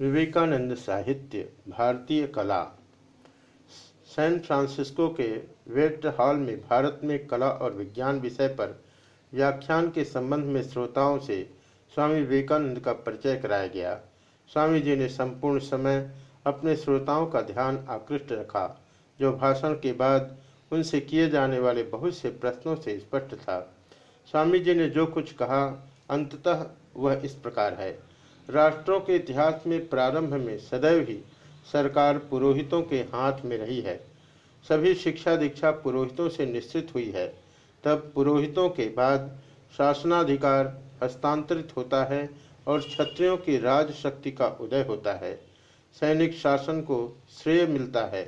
विवेकानंद साहित्य, भारतीय कला, सैन फ्रांसिस्को के वेट हॉल में भारत में कला और विज्ञान विषय पर व्याख्यान के संबंध में श्रोताओं से स्वामी विवेकानंद का परिचय कराया गया। स्वामी जी ने संपूर्ण समय अपने श्रोताओं का ध्यान आकृष्ट रखा, जो भाषण के बाद उनसे किए जाने वाले बहुत से प्रश्नों से स्पष्ट था। स्वामी जी ने जो कुछ कहा, अंततः वह इस प्रकार है। राष्ट्रों के इतिहास में प्रारंभ में सदैव ही सरकार पुरोहितों के हाथ में रही है। सभी शिक्षा दीक्षा पुरोहितों से निश्चित हुई है। तब पुरोहितों के बाद शासनाधिकार हस्तांतरित होता है और क्षत्रियों की राज शक्ति का उदय होता है। सैनिक शासन को श्रेय मिलता है।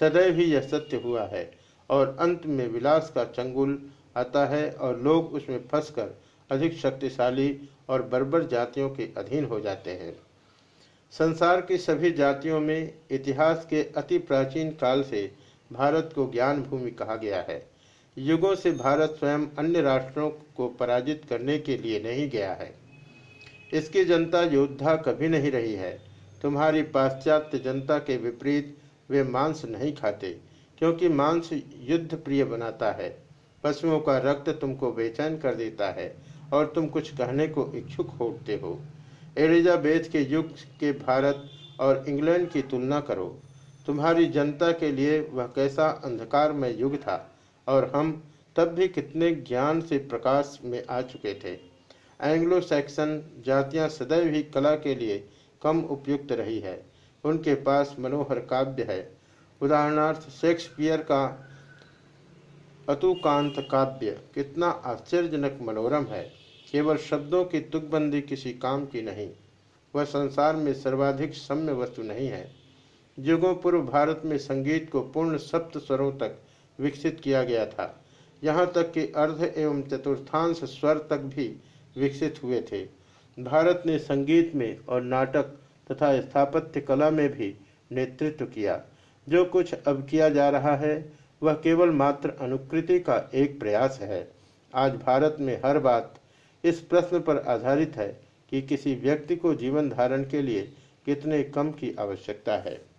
सदैव ही यह सत्य हुआ है और अंत में विलास का चंगुल आता है और लोग उसमें फंसकर अधिक शक्तिशाली और बर्बर जातियों के अधीन हो जाते हैं। संसार की सभी जातियों में इतिहास के अति प्राचीन काल से भारत को ज्ञान भूमि कहा गया है। युगों से भारत स्वयं अन्य राष्ट्रों को पराजित करने के लिए नहीं गया है। इसकी जनता योद्धा कभी नहीं रही है। तुम्हारी पाश्चात्य जनता के विपरीत वे मांस नहीं खाते, क्योंकि मांस युद्ध प्रिय बनाता है। पशुओं का रक्त तुमको बेचैन कर देता है और तुम कुछ कहने को इच्छुक होते हो। एलिजाबेथ के युग के भारत और इंग्लैंड की तुलना करो। तुम्हारी जनता के लिए वह कैसा अंधकारमय युग था और हम तब भी कितने ज्ञान से प्रकाश में आ चुके थे। एंग्लो सैक्सन जातियाँ सदैव ही कला के लिए कम उपयुक्त रही है। उनके पास मनोहर काव्य है। उदाहरणार्थ, शेक्सपियर का अतुकांत काव्य कितना आश्चर्यजनक मनोरम है। केवल शब्दों की तुकबंदी किसी काम की नहीं, वह संसार में सर्वाधिक सम्य वस्तु नहीं है। युगों पूर्व भारत में संगीत को पूर्ण सप्त स्वरों तक विकसित किया गया था। यहाँ तक कि अर्ध एवं चतुर्थांश स्वर तक भी विकसित हुए थे। भारत ने संगीत में और नाटक तथा स्थापत्य कला में भी नेतृत्व किया। जो कुछ अब किया जा रहा है वह केवल मात्र अनुकृति का एक प्रयास है। आज भारत में हर बात इस प्रश्न पर आधारित है कि किसी व्यक्ति को जीवन धारण के लिए कितने कम की आवश्यकता है।